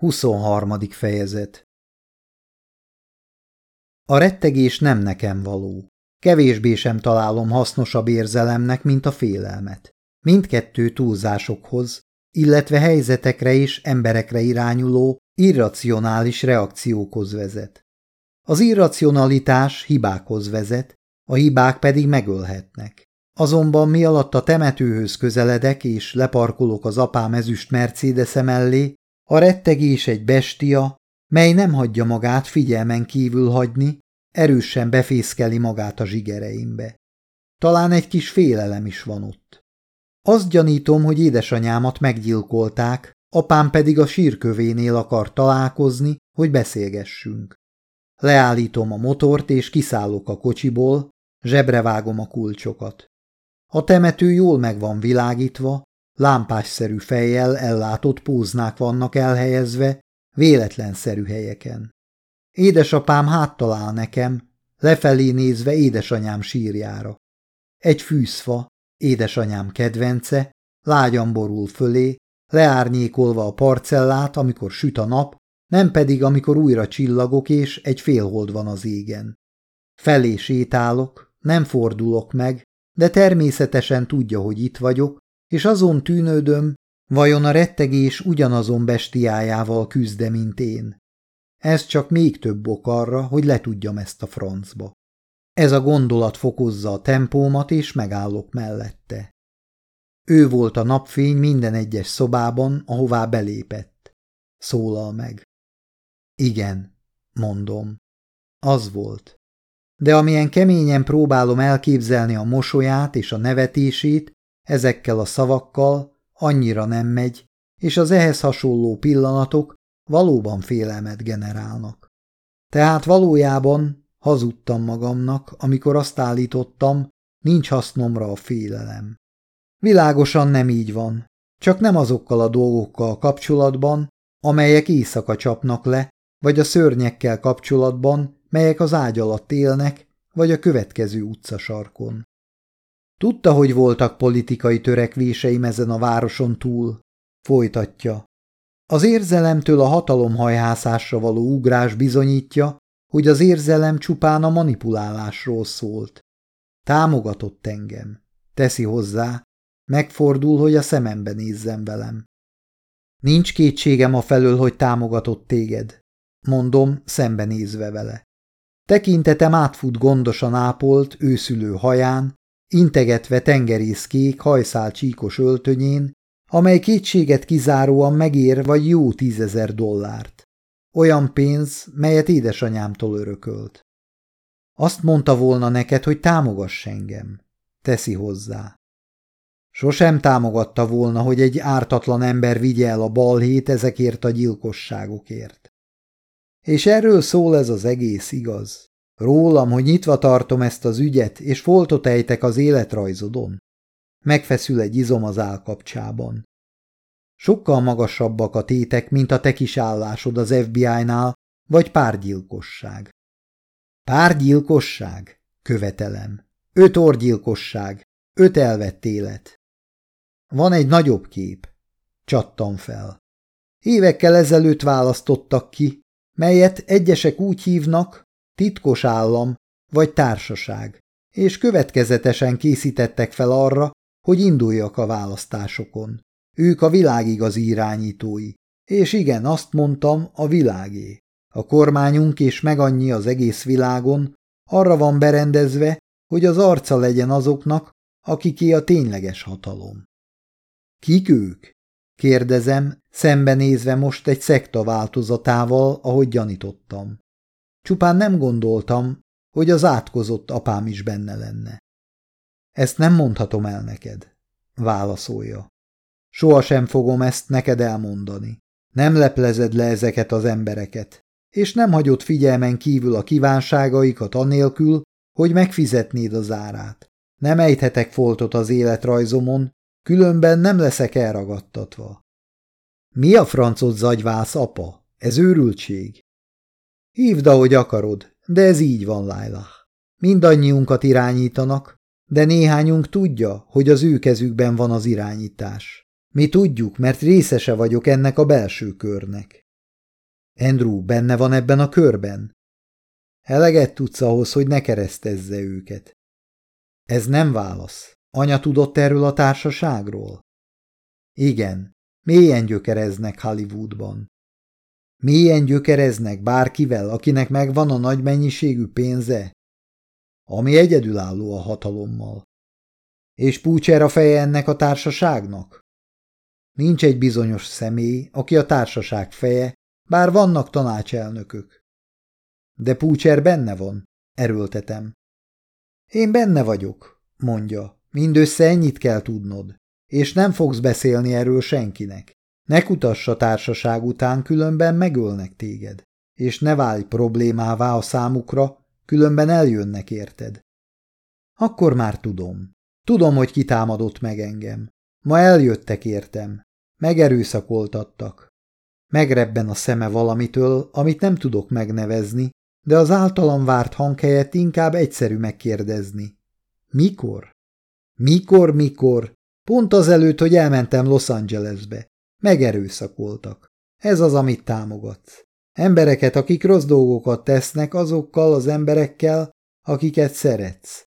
23. fejezet A rettegés nem nekem való. Kevésbé sem találom hasznosabb érzelemnek, mint a félelmet. Mindkettő túlzásokhoz, illetve helyzetekre és emberekre irányuló, irracionális reakciókhoz vezet. Az irracionalitás hibákhoz vezet, a hibák pedig megölhetnek. Azonban mi alatt a temetőhöz közeledek és leparkolok az apám ezüst mercedes mellé, a rettegés egy bestia, mely nem hagyja magát figyelmen kívül hagyni, erősen befészkeli magát a zsigereimbe. Talán egy kis félelem is van ott. Azt gyanítom, hogy édesanyámat meggyilkolták, apám pedig a sírkövénél akar találkozni, hogy beszélgessünk. Leállítom a motort és kiszállok a kocsiból, zsebre vágom a kulcsokat. A temető jól meg van világítva, lámpásszerű fejjel ellátott póznák vannak elhelyezve, véletlenszerű helyeken. Édesapám háttalál nekem, lefelé nézve édesanyám sírjára. Egy fűszfa, édesanyám kedvence, lágyan borul fölé, leárnyékolva a parcellát, amikor süt a nap, nem pedig amikor újra csillagok és egy félhold van az égen. Felé sétálok, nem fordulok meg, de természetesen tudja, hogy itt vagyok, és azon tűnődöm, vajon a rettegés ugyanazon bestiájával küzde, mint én. Ez csak még több ok arra, hogy letudjam ezt a francba. Ez a gondolat fokozza a tempómat, és megállok mellette. Ő volt a napfény minden egyes szobában, ahová belépett. Szólal meg. Igen, mondom. Az volt. De amilyen keményen próbálom elképzelni a mosolyát és a nevetését, ezekkel a szavakkal annyira nem megy, és az ehhez hasonló pillanatok valóban félelmet generálnak. Tehát valójában hazudtam magamnak, amikor azt állítottam, nincs hasznomra a félelem. Világosan nem így van, csak nem azokkal a dolgokkal kapcsolatban, amelyek éjszaka csapnak le, vagy a szörnyekkel kapcsolatban, melyek az ágy alatt élnek, vagy a következő utcasarkon. Tudta, hogy voltak politikai törekvéseim ezen a városon túl. Folytatja. Az érzelemtől a hatalomhajhászásra való ugrás bizonyítja, hogy az érzelem csupán a manipulálásról szólt. Támogatott engem. Teszi hozzá. Megfordul, hogy a szemembe nézzen velem. Nincs kétségem a felől, hogy támogatott téged. Mondom, szembenézve vele. Tekintetem átfut gondosan ápolt, őszülő haján, integetve tengerészkék hajszál csíkos öltönyén, amely kétséget kizáróan megér vagy jó tízezer dollárt. Olyan pénz, melyet édesanyámtól örökölt. Azt mondta volna neked, hogy támogass engem. Teszi hozzá. Sosem támogatta volna, hogy egy ártatlan ember vigye el a balhét ezekért a gyilkosságokért. És erről szól ez az egész igaz. Rólam, hogy nyitva tartom ezt az ügyet, és foltot ejtek az életrajzodon. Megfeszül egy izom az állkapcsában. Sokkal magasabbak a tétek, mint a te kis állásod az FBI-nál, vagy párgyilkosság. Párgyilkosság? Követelem. Öt orgyilkosság. Öt elvett élet. Van egy nagyobb kép. Csattam fel. Évekkel ezelőtt választottak ki, melyet egyesek úgy hívnak, titkos állam vagy társaság, és következetesen készítettek fel arra, hogy induljak a választásokon. Ők a világ igazi irányítói. És igen, azt mondtam, a világé. A kormányunk és meg annyi az egész világon arra van berendezve, hogy az arca legyen azoknak, akiké a tényleges hatalom. Kik ők? Kérdezem, szembenézve most egy szekta változatával, ahogy gyanítottam. Csupán nem gondoltam, hogy az átkozott apám is benne lenne. Ezt nem mondhatom el neked, válaszolja. Soha sem fogom ezt neked elmondani. Nem leplezed le ezeket az embereket, és nem hagyod figyelmen kívül a kívánságaikat anélkül, hogy megfizetnéd az árát. Nem ejthetek foltot az életrajzomon, különben nem leszek elragadtatva. Mi a francot zagyvász, apa? Ez őrültség. Hívd, ahogy akarod, de ez így van, Lailah. Mindannyiunkat irányítanak, de néhányunk tudja, hogy az ő kezükben van az irányítás. Mi tudjuk, mert részese vagyok ennek a belső körnek. Andrew benne van ebben a körben? Eleget tudsz ahhoz, hogy ne keresztezze őket. Ez nem válasz. Anya tudott erről a társaságról? Igen, mélyen gyökereznek Hollywoodban. Mélyen gyökereznek bárkivel, akinek megvan a nagy mennyiségű pénze, ami egyedülálló a hatalommal. És Púcser a feje ennek a társaságnak? Nincs egy bizonyos személy, aki a társaság feje, bár vannak tanácselnökök. De Púcser benne van, erőltetem. Én benne vagyok, mondja, mindössze ennyit kell tudnod, és nem fogsz beszélni erről senkinek. Ne kutass a társaság után, különben megölnek téged, és ne válj problémává a számukra, különben eljönnek érted. Akkor már tudom. Tudom, hogy kitámadott meg engem. Ma eljöttek értem. Megerőszakoltattak. Megrebben a szeme valamitől, amit nem tudok megnevezni, de az általam várt hang helyett inkább egyszerű megkérdezni. Mikor? Mikor, mikor? Pont azelőtt, hogy elmentem Los Angelesbe. Megerőszakoltak. Ez az, amit támogatsz. Embereket, akik rossz dolgokat tesznek azokkal az emberekkel, akiket szeretsz.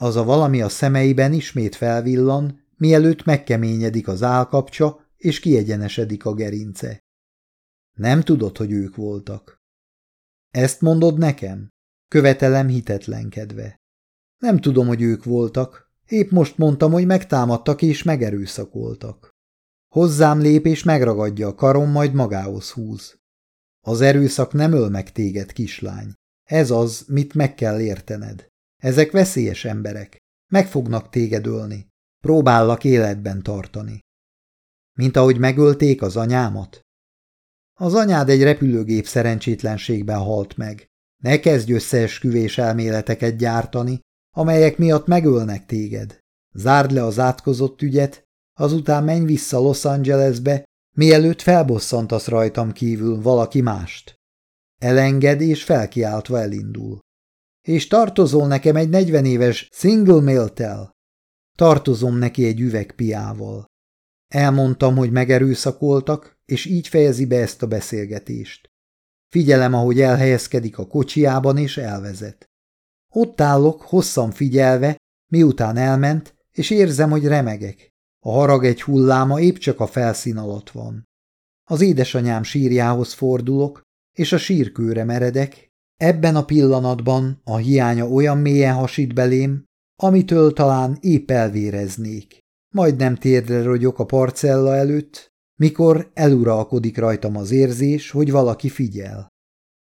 Az a valami a szemeiben ismét felvillan, mielőtt megkeményedik az állkapcsa, és kiegyenesedik a gerince. Nem tudod, hogy ők voltak. Ezt mondod nekem? Követelem hitetlenkedve. Nem tudom, hogy ők voltak. Épp most mondtam, hogy megtámadtak és megerőszakoltak. Hozzám lép és megragadja a karom, majd magához húz. Az erőszak nem öl meg téged, kislány. Ez az, mit meg kell értened. Ezek veszélyes emberek. Meg fognak téged ölni. Próbállak életben tartani. Mint ahogy megölték az anyámat? Az anyád egy repülőgép szerencsétlenségben halt meg. Ne kezdj összeesküvés elméleteket gyártani, amelyek miatt megölnek téged. Zárd le az átkozott ügyet, azután menj vissza Los Angelesbe, mielőtt felbosszantasz rajtam kívül valaki mást. Elenged és felkiáltva elindul. És tartozol nekem egy negyven éves single male Tartozom neki egy üvegpiával. Elmondtam, hogy megerőszakoltak, és így fejezi be ezt a beszélgetést. Figyelem, ahogy elhelyezkedik a kocsiában, és elvezet. Ott állok, hosszan figyelve, miután elment, és érzem, hogy remegek. A harag egy hulláma épp csak a felszín alatt van. Az édesanyám sírjához fordulok, és a sírkőre meredek. Ebben a pillanatban a hiánya olyan mélyen hasít belém, amitől talán épp elvéreznék. Majdnem térdre rogyok a parcella előtt, mikor eluralkodik rajtam az érzés, hogy valaki figyel.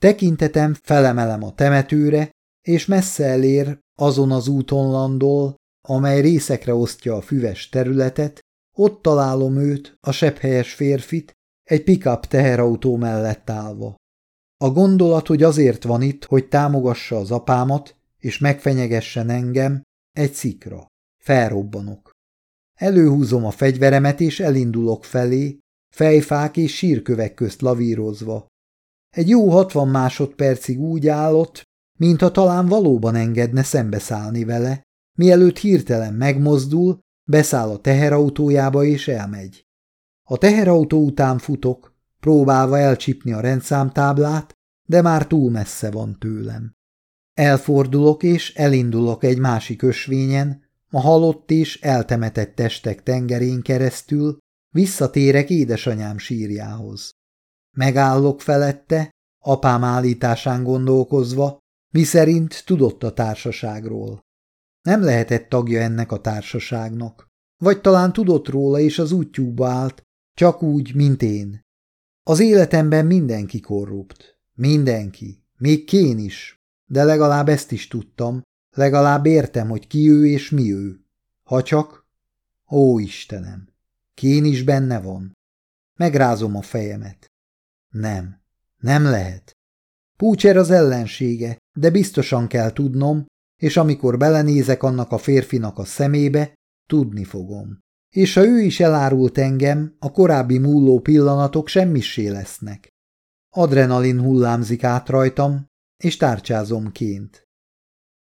Tekintetem felemelem a temetőre, és messze elér, azon az úton landol, amely részekre osztja a füves területet, ott találom őt, a sepphelyes férfit, egy pickup teherautó mellett állva. A gondolat, hogy azért van itt, hogy támogassa az apámat, és megfenyegessen engem, egy szikra. Felrobbanok. Előhúzom a fegyveremet, és elindulok felé, fejfák és sírkövek közt lavírozva. Egy jó hatvan másodpercig úgy állott, mintha talán valóban engedne szembeszállni vele, mielőtt hirtelen megmozdul, beszáll a teherautójába és elmegy. A teherautó után futok, próbálva elcsipni a rendszámtáblát, de már túl messze van tőlem. Elfordulok és elindulok egy másik ösvényen, a halott és eltemetett testek tengerén keresztül, visszatérek édesanyám sírjához. Megállok felette, apám állításán gondolkozva, miszerint tudott a társaságról. Nem lehetett tagja ennek a társaságnak. Vagy talán tudott róla, és az útjúba állt, csak úgy, mint én. Az életemben mindenki korrupt. Mindenki. Még Kén is. De legalább ezt is tudtam. Legalább értem, hogy ki ő és mi ő. Ha csak... Ó, Istenem! Kén is benne van. Megrázom a fejemet. Nem. Nem lehet. Púcser az ellensége, de biztosan kell tudnom, és amikor belenézek annak a férfinak a szemébe, tudni fogom. És ha ő is elárult engem, a korábbi múló pillanatok semmissé lesznek. Adrenalin hullámzik át rajtam, és tárcsázom ként.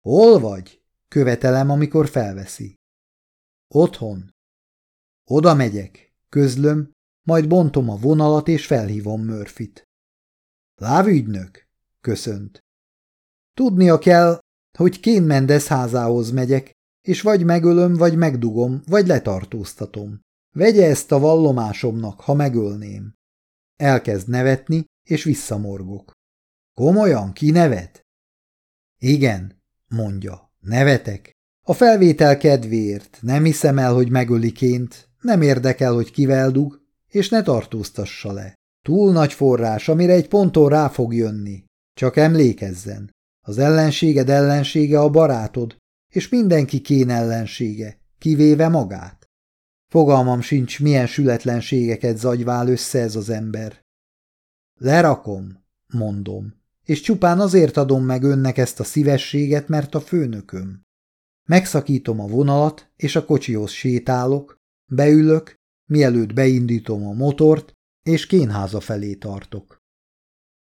Hol vagy? Követelem, amikor felveszi. Otthon. Oda megyek, közlöm, majd bontom a vonalat és felhívom Murphyt. Lávügynök, köszönt. Tudnia kell, hogy Kén Mendez házához megyek, és vagy megölöm, vagy megdugom, vagy letartóztatom. Vegye ezt a vallomásomnak, ha megölném. Elkezd nevetni, és visszamorgok. Komolyan, ki nevet? Igen, mondja, nevetek. A felvétel kedvéért nem hiszem el, hogy megöliként, nem érdekel, hogy kivel dug, és ne tartóztassa le. Túl nagy forrás, amire egy ponton rá fog jönni. Csak emlékezzen, az ellenséged ellensége a barátod, és mindenki kén ellensége, kivéve magát. Fogalmam sincs, milyen sületlenségeket zagyvál össze ez az ember. Lerakom, mondom, és csupán azért adom meg önnek ezt a szívességet, mert a főnököm. Megszakítom a vonalat, és a kocsihoz sétálok, beülök, mielőtt beindítom a motort, és kénháza felé tartok.